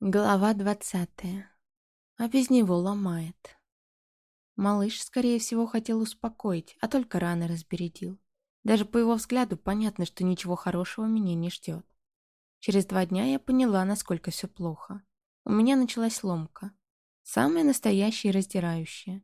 Глава двадцатая. А без него ломает. Малыш, скорее всего, хотел успокоить, а только рано разбередил. Даже по его взгляду понятно, что ничего хорошего меня не ждет. Через два дня я поняла, насколько все плохо. У меня началась ломка. Самая настоящая и раздирающая.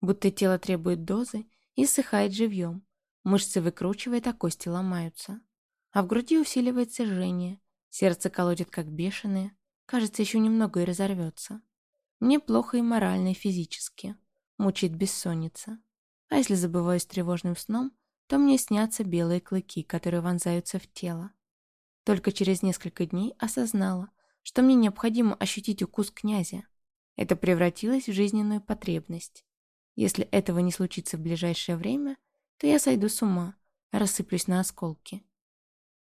Будто тело требует дозы и ссыхает живьем. Мышцы выкручивает, а кости ломаются. А в груди усиливается жжение. Сердце колотит как бешеное. Кажется, еще немного и разорвется. Мне плохо и морально, и физически. Мучает бессонница. А если забываюсь тревожным сном, то мне снятся белые клыки, которые вонзаются в тело. Только через несколько дней осознала, что мне необходимо ощутить укус князя. Это превратилось в жизненную потребность. Если этого не случится в ближайшее время, то я сойду с ума, рассыплюсь на осколки.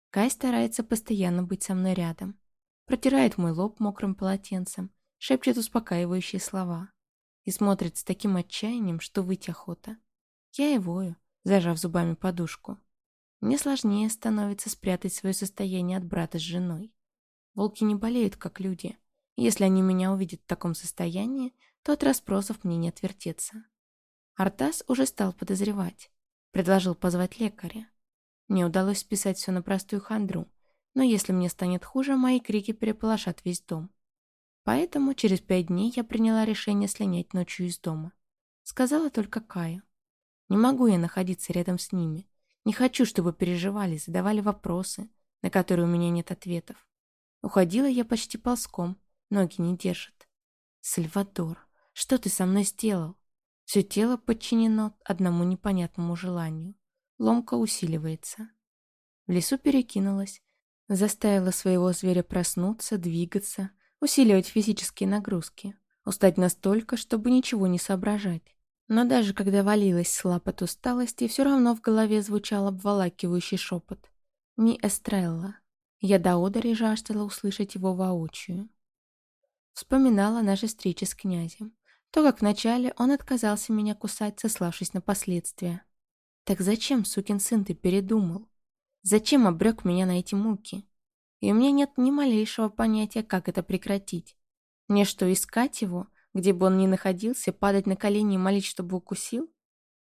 Кай старается постоянно быть со мной рядом протирает мой лоб мокрым полотенцем, шепчет успокаивающие слова и смотрит с таким отчаянием, что выть охота. Я и вою, зажав зубами подушку. Мне сложнее становится спрятать свое состояние от брата с женой. Волки не болеют, как люди. Если они меня увидят в таком состоянии, то от расспросов мне не отвертеться. Артас уже стал подозревать. Предложил позвать лекаря. Мне удалось списать все на простую хандру, но если мне станет хуже, мои крики переполошат весь дом. Поэтому через пять дней я приняла решение слинять ночью из дома. Сказала только Каю. Не могу я находиться рядом с ними. Не хочу, чтобы переживали, задавали вопросы, на которые у меня нет ответов. Уходила я почти ползком, ноги не держат. Сальвадор, что ты со мной сделал? Все тело подчинено одному непонятному желанию. Ломка усиливается. В лесу перекинулась, Заставила своего зверя проснуться, двигаться, усиливать физические нагрузки, устать настолько, чтобы ничего не соображать. Но даже когда валилась с лап от усталости, все равно в голове звучал обволакивающий шепот. «Не Эстрелла». Я до одери жаждала услышать его воочию. Вспоминала наши встречи с князем. То, как вначале он отказался меня кусать, сославшись на последствия. Так зачем, сукин сын, ты передумал? Зачем обрек меня на эти муки? И у меня нет ни малейшего понятия, как это прекратить. Мне что, искать его, где бы он ни находился, падать на колени и молить, чтобы укусил?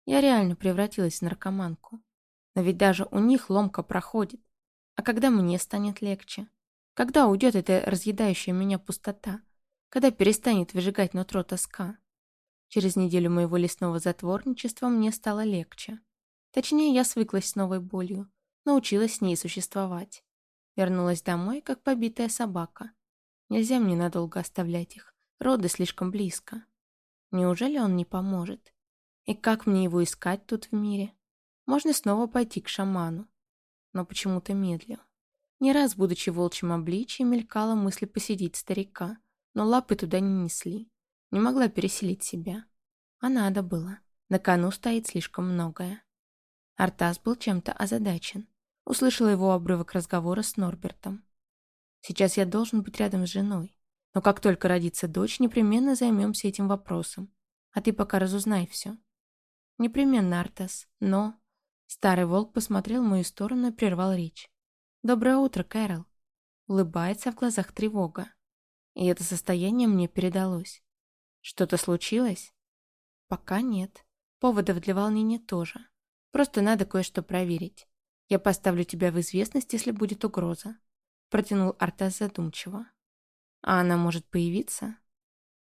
Я реально превратилась в наркоманку. Но ведь даже у них ломка проходит. А когда мне станет легче? Когда уйдет эта разъедающая меня пустота? Когда перестанет выжигать нутро тоска? Через неделю моего лесного затворничества мне стало легче. Точнее, я свыклась с новой болью научилась с ней существовать. Вернулась домой, как побитая собака. Нельзя мне надолго оставлять их. Роды слишком близко. Неужели он не поможет? И как мне его искать тут в мире? Можно снова пойти к шаману. Но почему-то медлю. Не раз, будучи в волчьем обличье, мелькала мысль посидеть старика, но лапы туда не несли. Не могла переселить себя. А надо было. На кону стоит слишком многое. Артас был чем-то озадачен. Услышала его обрывок разговора с Норбертом. «Сейчас я должен быть рядом с женой. Но как только родится дочь, непременно займемся этим вопросом. А ты пока разузнай все». «Непременно, Артас. Но...» Старый волк посмотрел в мою сторону и прервал речь. «Доброе утро, Кэрол». Улыбается в глазах тревога. И это состояние мне передалось. Что-то случилось? Пока нет. Поводов для волнения тоже. Просто надо кое-что проверить. Я поставлю тебя в известность, если будет угроза. Протянул Артас задумчиво. А она может появиться?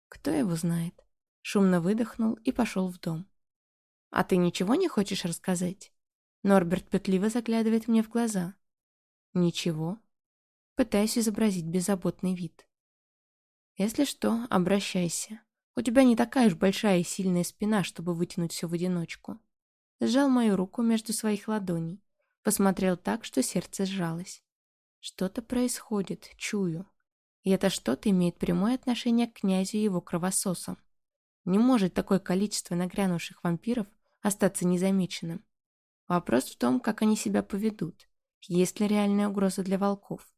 Кто его знает? Шумно выдохнул и пошел в дом. А ты ничего не хочешь рассказать? Норберт пытливо заглядывает мне в глаза. Ничего. Пытаюсь изобразить беззаботный вид. Если что, обращайся. У тебя не такая уж большая и сильная спина, чтобы вытянуть все в одиночку. Сжал мою руку между своих ладоней Посмотрел так, что сердце сжалось. Что-то происходит, чую. И это что-то имеет прямое отношение к князю и его кровососам. Не может такое количество нагрянувших вампиров остаться незамеченным. Вопрос в том, как они себя поведут. Есть ли реальная угроза для волков?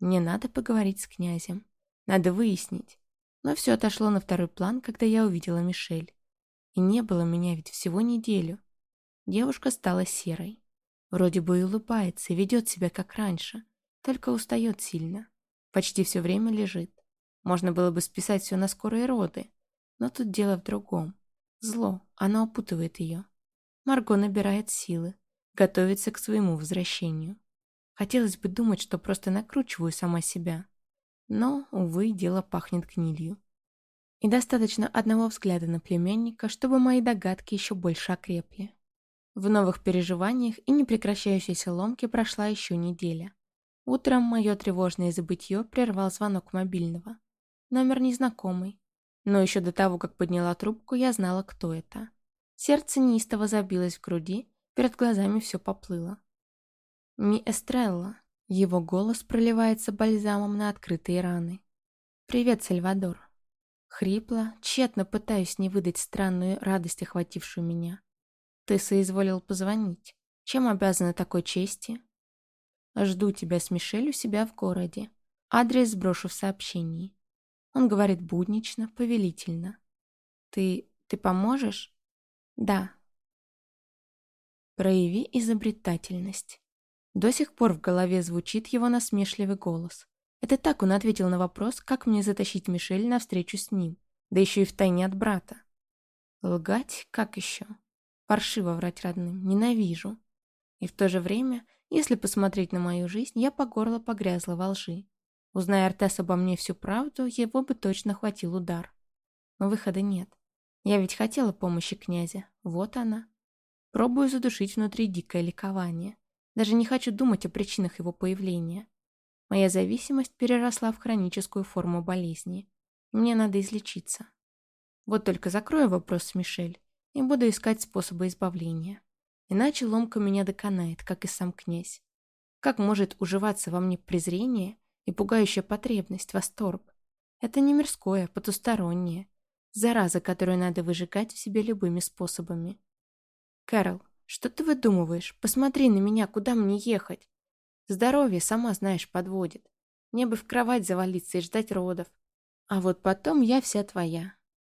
Мне надо поговорить с князем. Надо выяснить. Но все отошло на второй план, когда я увидела Мишель. И не было меня ведь всего неделю. Девушка стала серой. Вроде бы и улыбается, и ведет себя как раньше, только устает сильно. Почти все время лежит. Можно было бы списать все на скорые роды. Но тут дело в другом. Зло, оно опутывает ее. Марго набирает силы, готовится к своему возвращению. Хотелось бы думать, что просто накручиваю сама себя. Но, увы, дело пахнет гнилью. И достаточно одного взгляда на племянника, чтобы мои догадки еще больше окрепли. В новых переживаниях и непрекращающейся ломке прошла еще неделя. Утром мое тревожное забытье прервал звонок мобильного. Номер незнакомый. Но еще до того, как подняла трубку, я знала, кто это. Сердце неистово забилось в груди, перед глазами все поплыло. Ми Эстрелла. Его голос проливается бальзамом на открытые раны. «Привет, Сальвадор». Хрипло, тщетно пытаюсь не выдать странную радость, охватившую меня. «Ты соизволил позвонить. Чем обязана такой чести?» «Жду тебя с Мишель у себя в городе. Адрес сброшу в сообщении». Он говорит буднично, повелительно. «Ты... ты поможешь?» «Да». «Прояви изобретательность». До сих пор в голове звучит его насмешливый голос. Это так он ответил на вопрос, как мне затащить Мишель на встречу с ним, да еще и втайне от брата. Лгать? Как еще? Паршиво врать родным. Ненавижу. И в то же время, если посмотреть на мою жизнь, я по горло погрязла во лжи. Узная Артес обо мне всю правду, его бы точно хватил удар. Но выхода нет. Я ведь хотела помощи князя. Вот она. Пробую задушить внутри дикое ликование. Даже не хочу думать о причинах его появления. Моя зависимость переросла в хроническую форму болезни. Мне надо излечиться. Вот только закрою вопрос с Мишель и буду искать способы избавления. Иначе ломка меня доконает, как и сам князь. Как может уживаться во мне презрение и пугающая потребность, восторг? Это не мирское, потустороннее. Зараза, которую надо выжигать в себе любыми способами. Кэрол, что ты выдумываешь? Посмотри на меня, куда мне ехать? Здоровье, сама знаешь, подводит. Мне бы в кровать завалиться и ждать родов. А вот потом я вся твоя.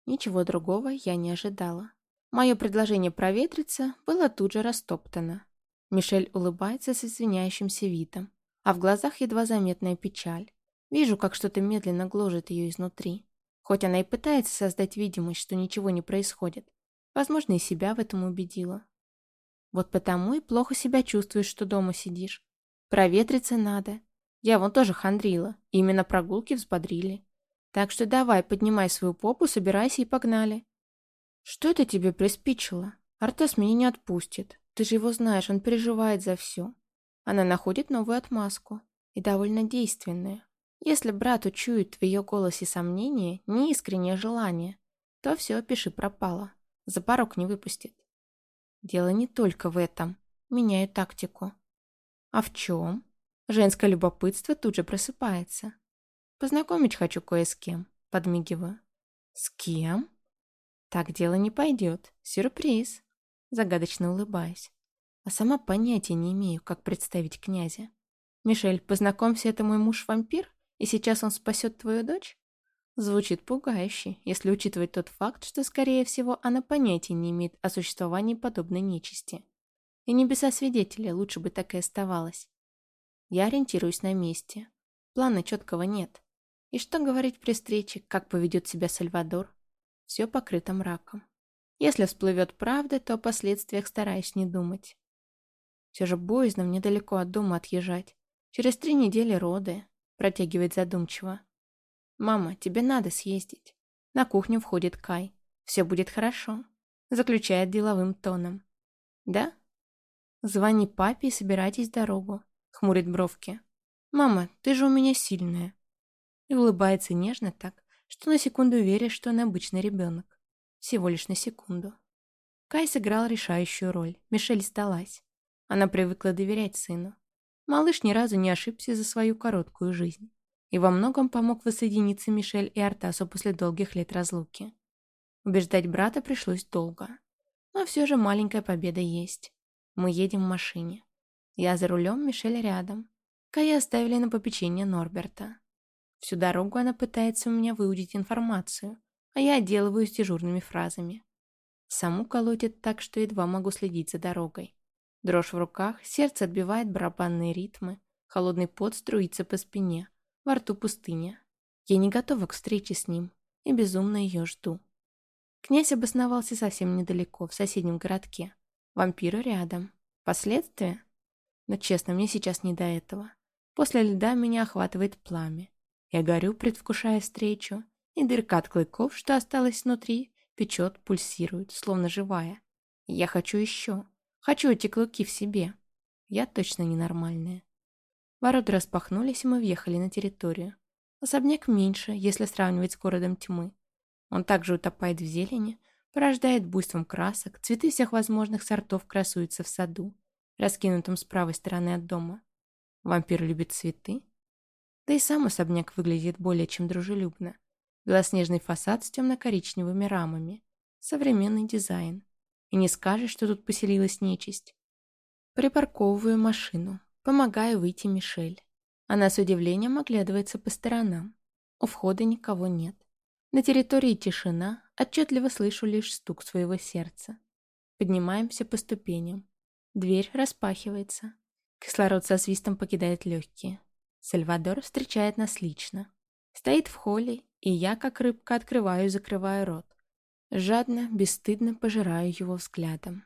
Ничего другого я не ожидала. Мое предложение проветриться было тут же растоптано. Мишель улыбается с извиняющимся видом, а в глазах едва заметная печаль. Вижу, как что-то медленно гложет ее изнутри. Хоть она и пытается создать видимость, что ничего не происходит. Возможно, и себя в этом убедила. Вот потому и плохо себя чувствуешь, что дома сидишь. Проветриться надо. Я вон тоже хандрила. Именно прогулки взбодрили. Так что давай, поднимай свою попу, собирайся и погнали. Что это тебе приспичило? Артас меня не отпустит. Ты же его знаешь, он переживает за все. Она находит новую отмазку. И довольно действенную. Если брат учует в ее голосе сомнение, неискреннее желание, то все, пиши пропало. За порог не выпустит. Дело не только в этом. Меняю тактику. А в чем? Женское любопытство тут же просыпается. Познакомить хочу кое с кем. Подмигиваю. С кем? Так дело не пойдет. Сюрприз. Загадочно улыбаюсь. А сама понятия не имею, как представить князя. Мишель, познакомься, это мой муж-вампир, и сейчас он спасет твою дочь? Звучит пугающе, если учитывать тот факт, что, скорее всего, она понятия не имеет о существовании подобной нечисти. И небеса свидетели, лучше бы так и оставалось. Я ориентируюсь на месте. Плана четкого нет. И что говорить при встрече, как поведет себя Сальвадор? Все покрыто мраком. Если всплывет правда, то о последствиях стараюсь не думать. Все же боязно мне далеко от дома отъезжать. Через три недели роды, протягивает задумчиво. «Мама, тебе надо съездить». На кухню входит Кай. «Все будет хорошо», — заключает деловым тоном. «Да?» «Звони папе и собирайтесь в дорогу», — хмурит бровки. «Мама, ты же у меня сильная». И улыбается нежно так, что на секунду веришь, что он обычный ребенок. Всего лишь на секунду. Кай сыграл решающую роль. Мишель сдалась. Она привыкла доверять сыну. Малыш ни разу не ошибся за свою короткую жизнь и во многом помог воссоединиться Мишель и Артасу после долгих лет разлуки. Убеждать брата пришлось долго. Но все же маленькая победа есть. Мы едем в машине. Я за рулем, Мишель рядом. Кая оставили на попечение Норберта. Всю дорогу она пытается у меня выудить информацию, а я отделываюсь дежурными фразами. Саму колотит так, что едва могу следить за дорогой. Дрожь в руках, сердце отбивает барабанные ритмы, холодный пот струится по спине, во рту пустыня. Я не готова к встрече с ним и безумно ее жду. Князь обосновался совсем недалеко, в соседнем городке. Вампиры рядом. Последствия? Но честно, мне сейчас не до этого. После льда меня охватывает пламя. Я горю, предвкушая встречу, и дырка от клыков, что осталась внутри, печет, пульсирует, словно живая. Я хочу еще. Хочу эти клыки в себе. Я точно ненормальная. Ворота распахнулись, и мы въехали на территорию. Особняк меньше, если сравнивать с городом тьмы. Он также утопает в зелени, порождает буйством красок, цветы всех возможных сортов красуются в саду, раскинутом с правой стороны от дома. Вампир любит цветы. Да и сам особняк выглядит более чем дружелюбно. Белоснежный фасад с темно-коричневыми рамами. Современный дизайн. И не скажешь, что тут поселилась нечисть. Припарковываю машину. Помогаю выйти Мишель. Она с удивлением оглядывается по сторонам. У входа никого нет. На территории тишина, отчетливо слышу лишь стук своего сердца. Поднимаемся по ступеням. Дверь распахивается. Кислород со свистом покидает легкие. Сальвадор встречает нас лично. Стоит в холле, и я, как рыбка, открываю и закрываю рот. Жадно, бесстыдно пожираю его взглядом.